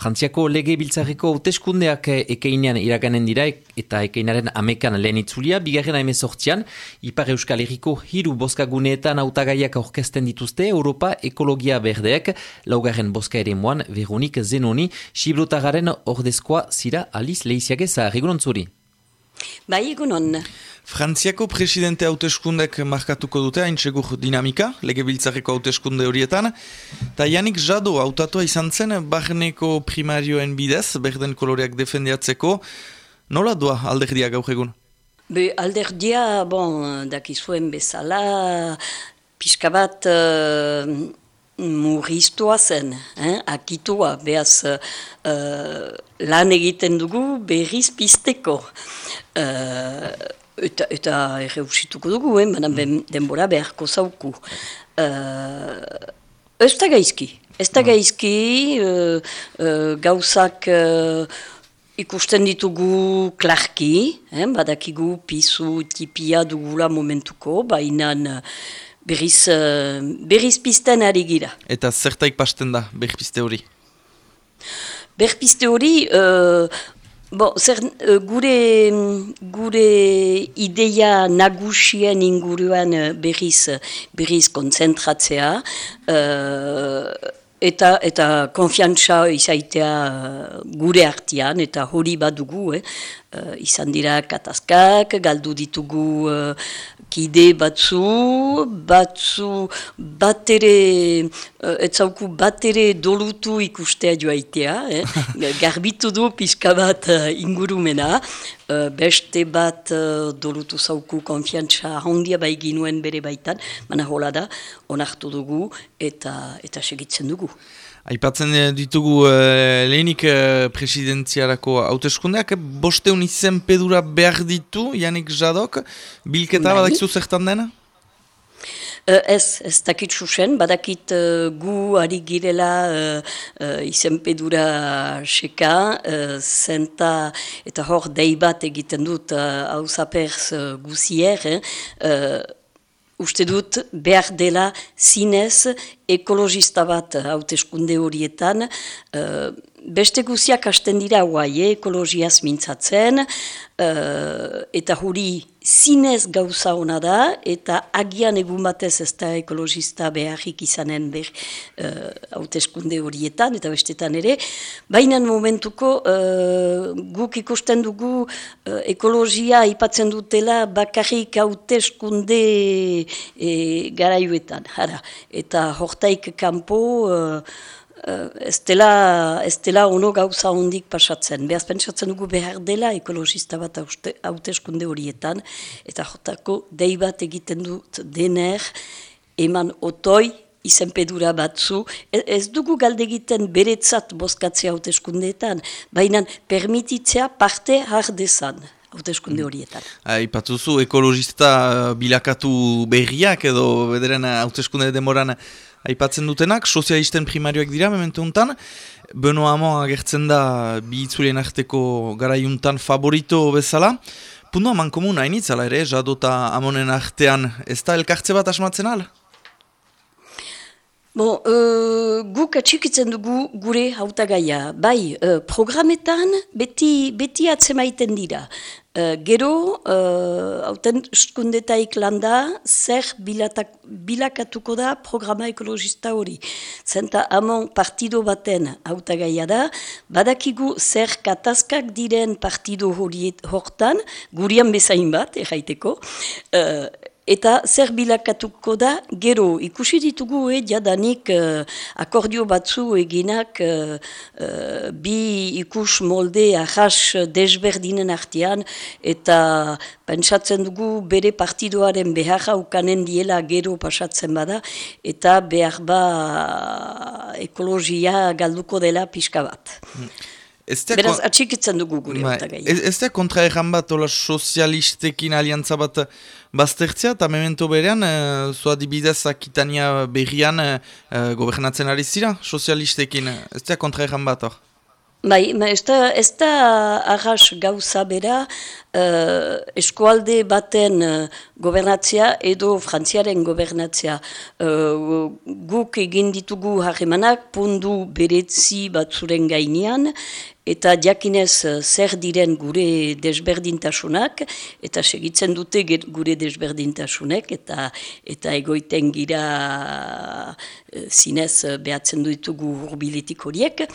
Frantziako lege biltzarriko hauteskundeak ekeinean iraganen dira eta ekeinaren amekan lehen itzulia, bigarren haime sortzian, Ipar Euskal Herriko hiru boskaguneetan autagaiak aurkezten dituzte Europa Ekologia Berdeak, laugarren boska ere moan, Veronik Zenoni, Sibrotagaren ordezkoa zira Aliz Leiziage zaharrigunon zuri. Bai, egunon. Frantziako presidente hauteskundek markatuko dute hain segur dinamika, lege biltzareko hauteskunde horietan. Ta Janik Jado hautatua izan zen, barneko primarioen bidez, berden koloreak defendiatzeko. Nola doa alderdia gaur egun? Be, alderdia, bon, dakizuen bezala, pixka bat uh, murriztua zen, eh? akitua, behaz uh, lan egiten dugu berriz pisteko. Uh, eta eta erreusituko dugu, eh? Baina ben, denbora beharko zauku. Uh, ez da gaizki. Ez da gaizki uh, uh, gauzak uh, ikusten ditugu klarki, eh? badakigu pisu tipia dugula momentuko, baina berriz, uh, berriz pisten ari gira. Eta zertaik pasten da berpiste hori? Berpiste hori, uh, Bo, zer, gure, gure ideia nagusien inguruan berriz, berriz konzentratzea, eta, eta konfiantza izaitea gure artian, eta hori badugu, eh? izan dira katazkak, galdu ditugu kide batzu, batzu bat ere, uh, etzauku bat ere dolutu ikustea joaitea, eh? garbitu du pixka bat uh, ingurumena, uh, beste bat uh, dolutu zauku konfiantza handia bai ginuen bere baitan, mana hola da, onartu dugu eta, eta segitzen dugu. Aipatzen ditugu uh, lehenik uh, presidentziarako hauteskundeak, bosteun izen pedura behar ditu, Janik Jadok, bilketa bai. badakizu zertan dena? Uh, ez, ez dakit susen, badakit uh, gu ari girela uh, uh, izen pedura seka, uh, zenta eta hor deibat egiten dut hau uh, zaperz uh, guzier, eh? uste dut behar dela zinez ekologista bat hauteskunde horietan, uh, beste guziak hasten dira guai, eh, ekologiaz mintzatzen, uh, eta huri zinez gauza hona da, eta agian egun batez ez da ekologista beharrik izanen ber uh, hauteskunde horietan, eta bestetan ere, baina momentuko uh, guk ikusten dugu uh, ekologia ipatzen dutela bakarrik hauteskunde e, garaiuetan, hara, eta hortaik kanpo Uh, ez, dela, ez dela ono gauza hondik pasatzen. Behaz pentsatzen dugu behar dela ekologista bat hauteskunde horietan, eta jotako dei bat egiten dut dener, eman otoi, izenpedura batzu, ez, ez dugu galde egiten beretzat bozkatzea hauteskundeetan, baina permititzea parte hardezan hauteskunde horietan. Aipatuzu ekologista bilakatu berriak edo bederen hauteskunde demoran aipatzen dutenak, sozialisten primarioak dira, memente untan, Beno Amo agertzen da bi itzulien arteko garaiuntan favorito bezala. Pundu haman komun hainitzala ere, jadota amonen artean, ez da elkartze bat asmatzen al? Bon, uh, guk atxikitzen dugu gure hautagaia. Bai, uh, programetan beti, beti atzemaiten dira. Uh, gero, uh, hauten skundetaik landa, zer bilatak, bilakatuko da programa ekologista hori. Zenta amon partido baten hautagaia da, badakigu zer katazkak diren partido hori hortan, gurian bezain bat, erraiteko, uh, Eta zer bilakatuko da, gero, ikusi ditugu, eh, jadanik uh, akordio batzu eginak uh, uh, bi ikus molde ahas desberdinen artean, eta pentsatzen dugu bere partidoaren behar ukanen diela gero pasatzen bada, eta behar ba ekologia galduko dela pixka bat. Hmm. Beraz, atxikitzen dugu gure ba, Ez, ez da kontra erran bat, ola sozialistekin aliantza bat baztertzea, eta memento berean, e, zoa dibidez akitania berrian e, gobernatzen ari zira, sozialistekin. Ez da kontra erran bat, hor? Bai, ez da, ez da arras gauza bera uh, eskualde baten uh, gobernatzea edo frantziaren gobernatzea. Uh, guk egin ditugu harremanak pundu beretzi batzuren gainean eta jakinez zer diren gure desberdintasunak eta segitzen dute gure desberdintasunek eta eta egoiten gira zinez behatzen ditugu urbilitik horiek.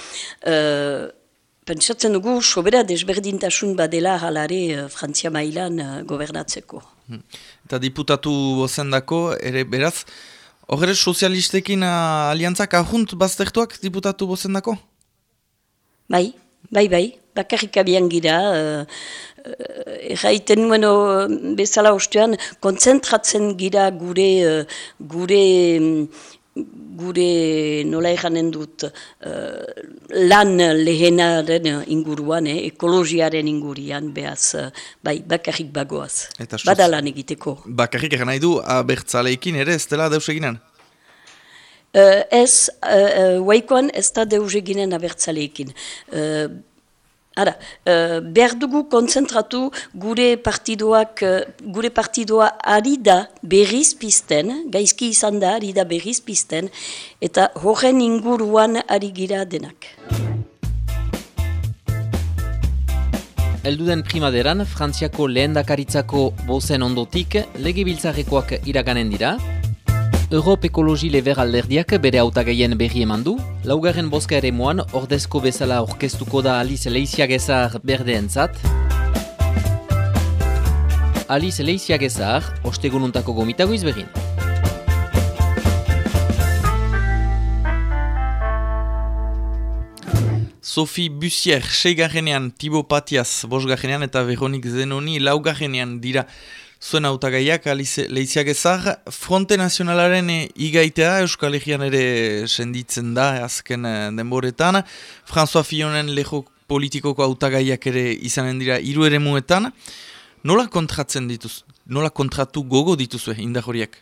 Pentsatzen dugu, sobera desberdintasun badela halare uh, Frantzia mailan uh, gobernatzeko. Hmm. Eta diputatu bozendako, ere beraz, horre sozialistekin uh, aliantzak ahunt baztertuak diputatu bozendako? Bai, bai, bai, bakarrik abian gira. Erraiten uh, nuen bezala ostean, konzentratzen gira gure, gure gure nola eganen dut uh, lan lehenaren inguruan, eh, ekologiaren ingurian, behaz, uh, bai, bakarrik bagoaz. Bada lan egiteko. Bakarrik egan nahi du, abertzaleekin ere, ez dela deus eginen? Uh, ez, uh, uh, ez da deus eginen abertzaleekin. Ara, uh, behar dugu konzentratu gure partidoak, uh, gure partidoa ari da berriz pizten, gaizki izan da ari da berriz pizten, eta horren inguruan ari gira denak. Elduden primaderan, Frantziako lehendakaritzako bozen ondotik, legibiltzarekoak iraganen dira, Europ Ekologi Lever alderdiak bere autagaien berri eman du. Laugarren boska ere moan, ordezko bezala orkestuko da Alice Leiziagezar berdeen zat. Alice Leiziagezar, ostegununtako gomitago izberin. Sophie Bussier, seigarrenean, Thibaut Patiaz, bosgarrenean eta Veronik Zenoni, laugarrenean dira zuen autagaiak lehiziak ezar, Fronte Nazionalaren eh, igaitea Euskal Herrian ere senditzen da azken eh, denboretan. François Fillonen leho politikoko autagaiak ere izanen dira hiru ere muetan. Nola kontratzen dituz? Nola kontratu gogo dituzue indahoriak?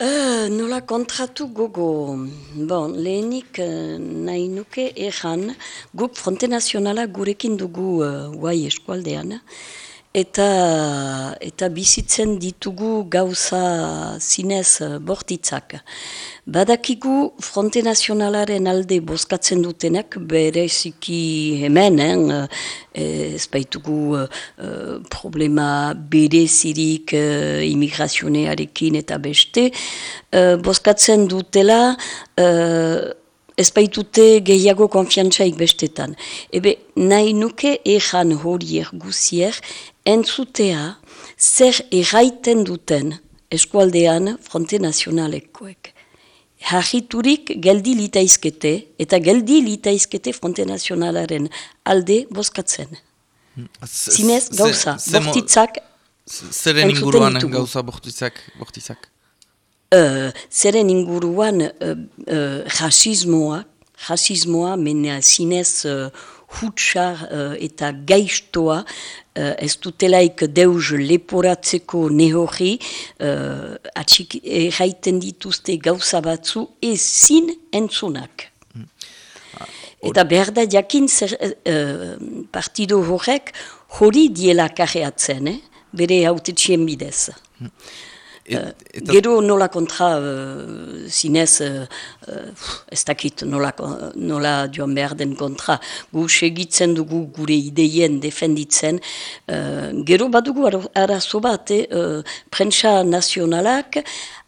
Uh, nola kontratu gogo. Bon, lehenik uh, nahi nuke erran, guk Fronte Nazionala gurekin dugu uh, guai eskualdean eta eta bizitzen ditugu gauza zinez eh, bortitzak. Badakigu Fronte Nazionalaren alde bozkatzen dutenak bereziki hemen, eh, ez baitugu eh, problema berezirik eh, imigrazionearekin eta beste, eh, bozkatzen dutela eh, ez baitute gehiago konfiantzaik bestetan. Ebe nahi nuke ejan horiek guzier entzutea zer erraiten duten eskualdean fronte nazionalekoek. Harriturik geldi litaizkete eta geldi litaizkete fronte nazionalaren alde bozkatzen. Zinez gauza, bortitzak Zeren inguruan gauza bortitzak? bortitzak? Uh, zeren inguruan uh, uh, jasismoa, jasismoa mena zinez uh, hutsar uh, eta gaiztoa uh, ez dutelaik deus leporatzeko nehorri uh, atxik erraiten dituzte gauza batzu ezin entzunak. Mm. Eta behar da jakin zer, uh, partido horrek hori diela karreatzen, eh? bere haute bidez. Mm. Et, Gero nola kontra uh, zinez, uh, ez dakit nola, nola joan behar den kontra, gu segitzen dugu gure ideien defenditzen, uh, gero badugu arazo bat, eh, uh, prentsa nazionalak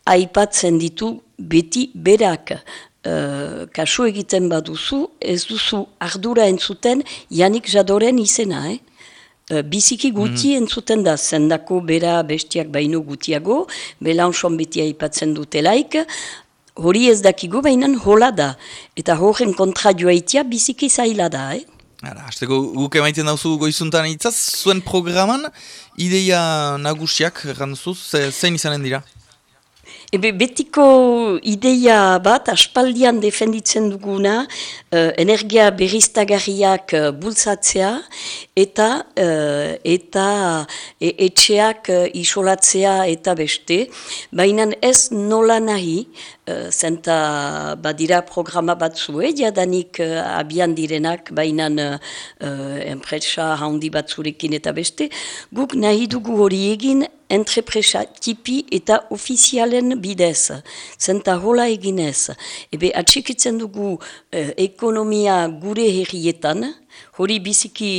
aipatzen ditu beti berak, Uh, kasu egiten baduzu, ez duzu ardura entzuten Janik Jadoren izena, eh? Biziki guti mm. entzuten da, zendako bera bestiak baino gutiago, belanson beti aipatzen dutelaik, hori ez dakigu behinan hola da, eta horren kontra joaitia biziki zaila da, eh? Ara, hasteko guk emaiten dauzu goizuntan itzaz, zuen programan, ideia nagusiak, randuzuz, zein izanen dira? Ebe betiko ideia bat, aspaldian defenditzen duguna, uh, energia berriztagarriak uh, bultzatzea eta uh, eta e, etxeak uh, isolatzea eta beste. Baina ez nola nahi, uh, zenta badira programa batzu, eh, jadanik uh, abian direnak, baina uh, enpresa handi batzurekin eta beste, guk nahi dugu hori egin entrepresa tipi eta ofizialen bidez, zenta hola eginez. Ebe atxikitzen dugu eh, ekonomia gure herrietan, hori biziki,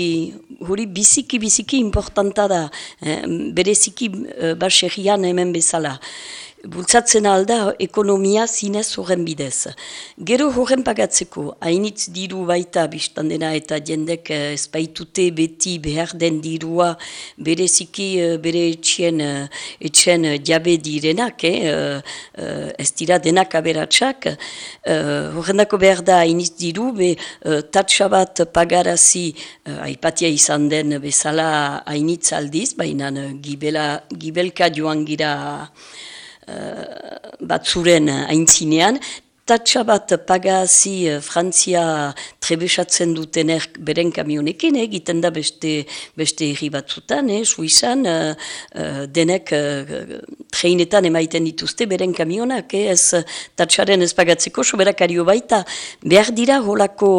hori biziki, biziki importanta da, eh, bereziki eh, baserrian hemen bezala bultzatzen alda ekonomia zinez horren bidez. Gero horren pagatzeko, hainitz diru baita biztan dena eta jendek eh, espaitute beti behar den dirua bereziki eh, bere etxien, eh, etxien jabe direnak, eh, ez dira denak aberatsak. Horren dako behar da hainitz diru, be tatsabat pagarazi aipatia izan den bezala hainitz aldiz, baina gibelka joan gira batzuren aintzinean, Tatsa bat pagazi uh, Frantzia trebesatzen dutener beren kamionekin, egiten da beste, beste erri batzutan, eh, suizan, uh, denek uh, treinetan emaiten dituzte beren kamionak, eh, ez tatsaren ez pagatzeko soberakario baita, behar dira holako,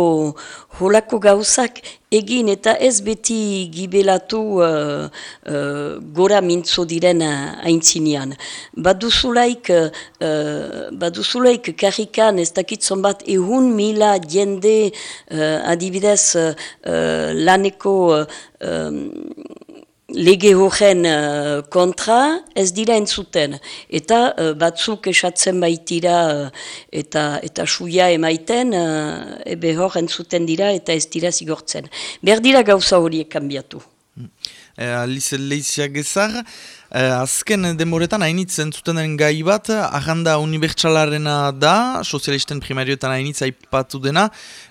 holako gauzak egin eta ez beti gibelatu uh, uh, gora mintzo diren haintzinean. Baduzulaik, uh, baduzulaik karrikan ez dakitzon bat ehun mila jende uh, adibidez uh, laneko lege horren uh, kontra ez dira entzuten. Eta uh, batzuk esatzen baitira uh, eta, eta suia emaiten, uh, ebe hor entzuten dira eta ez dira zigortzen. Ber dira gauza horiek kanbiatu. Mm. Alice Leizia Gezar, Eh, azken demoretan hainitzen zuten den gai bat, agenda unibertsalarena da, sozialisten primarioetan hainitza ipatu dena,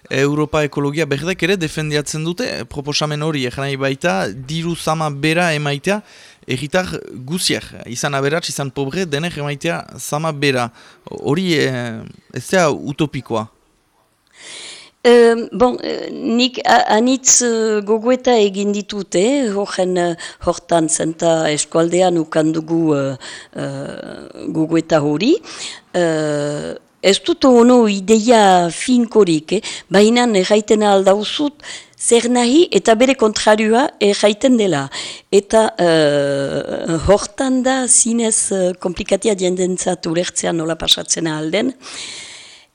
Europa ekologia berdek ere defendiatzen dute, proposamen hori egan baita, diru zama bera emaitea, erritar guziak, izan aberatz, izan pobre, denek emaitea zama bera. Hori eh, ez da utopikoa? Uh, bon, uh, nik anitz uh, gogoeta egin ditut, eh? horren uh, hortan zenta eskualdean ukandugu uh, uh, gogoeta hori. Uh, ez dut ono ideia finkorik, eh? baina erraiten aldauzut, zer nahi eta bere kontrarioa erraiten dela. Eta uh, hortan da zinez uh, komplikatia diendentzat ulertzean nola pasatzen alden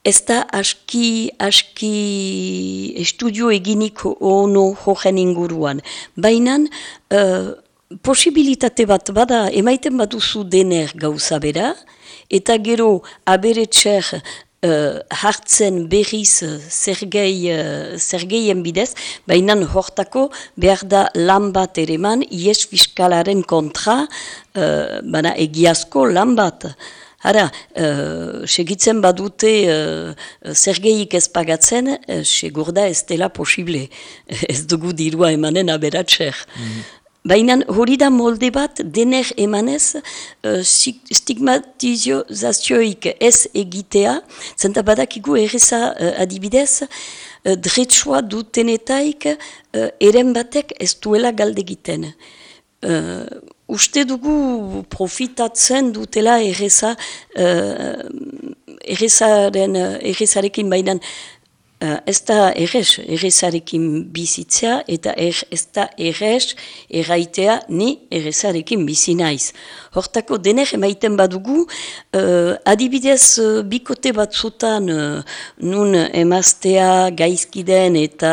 ez da aski, aski estudio eginik ono jogen inguruan. Baina, uh, posibilitate bat bada, emaiten baduzu dener gauza bera, eta gero aberetxer uh, hartzen berriz zergei, uh, zergeien bidez, baina hortako behar da lan bat ere man, ies fiskalaren kontra, uh, bana egiazko lan bat. Hara, uh, segitzen badute uh, zergeik ez pagatzen, uh, segur da ez dela posible. ez dugu dirua emanen aberatxer. Mm Baina hori da molde bat dener emanez uh, stigmatizazioik ez egitea, zenta badakigu erreza uh, adibidez, uh, dretsua dutenetaik uh, eren batek ez duela galdegiten. Uh, uste dugu profitatzen dutela erreza, uh, errezaren, errezarekin bainan Uh, ez da errez, errezarekin bizitzea eta er, ez da errez erraitea ni errezarekin bizi naiz. Hortako dener emaiten badugu, uh, adibidez uh, bikote batzutan uh, nun emaztea gaizkiden eta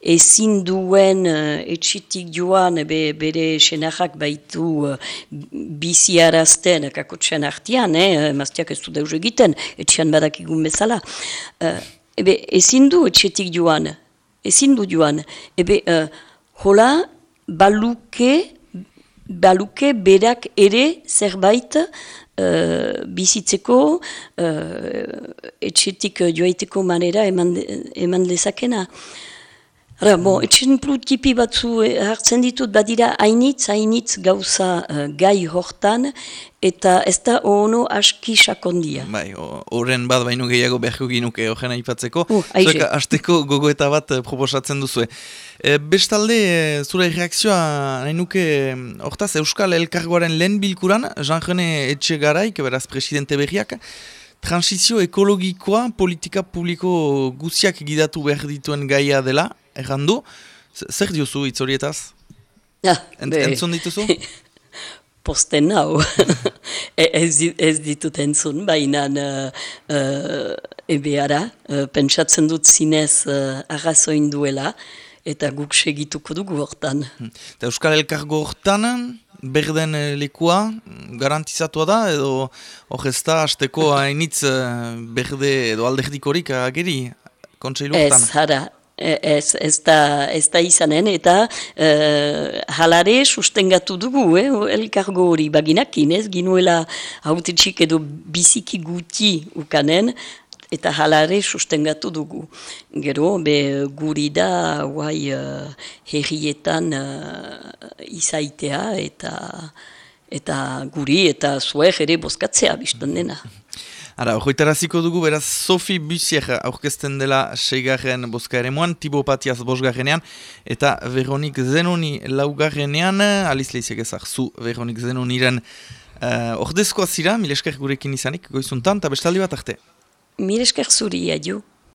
ezin duen uh, etxitik joan be, bere senarrak baitu uh, bizi arazten kakotxean artian, eh, emazteak ez du deus egiten, etxian badakigun bezala. Uh, ebe ezin du etxetik joan, ezin du joan, ebe uh, hola baluke, baluke berak ere zerbait uh, bizitzeko uh, etxetik joaiteko manera eman, eman lezakena. Ara, bon, etxen tipi batzu eh, hartzen ditut, badira hainitz, hainitz gauza uh, gai hortan, eta ez da ono aski sakondia. Bai, horren bat baino gehiago behar ginuke horren aipatzeko. Uh, Zueka, azteko gogo eta bat uh, proposatzen duzu. E, bestalde, zure reakzioa nahi nuke, hortaz, Euskal Elkargoaren lehen bilkuran, Jean-René Etxegaraik, beraz, presidente berriak, transizio ekologikoa politika publiko guziak gidatu behar dituen gaia dela, errandu. Zer diozu hitz horietaz? Ja, Ent, entzun dituzu? Posten hau. E, ez, ez ditut entzun, baina uh, uh, ebeara, uh, pentsatzen dut zinez uh, arrazoin duela, eta guk segituko dugu hortan. Hmm. Euskal Elkargo hortan, berden lekua garantizatua da, edo hor ez da, azteko hainitz berde edo alderdikorik ageri, kontseilu hortan? Ez, hara, ez, ez, da, ez da izanen, eta e, halare sustengatu dugu, eh, elkargo hori baginakin, ez, ginuela hautetxik edo biziki guti ukanen, eta halare sustengatu dugu. Gero, be, guri da, guai, uh, herrietan izaitea, eta, eta guri, eta zuek ere boskatzea biztan dena. Ara, hoitaraziko dugu, beraz, Sofi Busier aurkezten dela seigarren boska ere moan, Tibo Patiaz bosgarrenean, eta Veronik Zenoni laugarrenean, Aliz Leizek ezak zu Veronik Zenoniren uh, ordezkoa zira, milesker gurekin izanik, goizuntan, eta bestaldi bat arte. Milesker zuri, adio.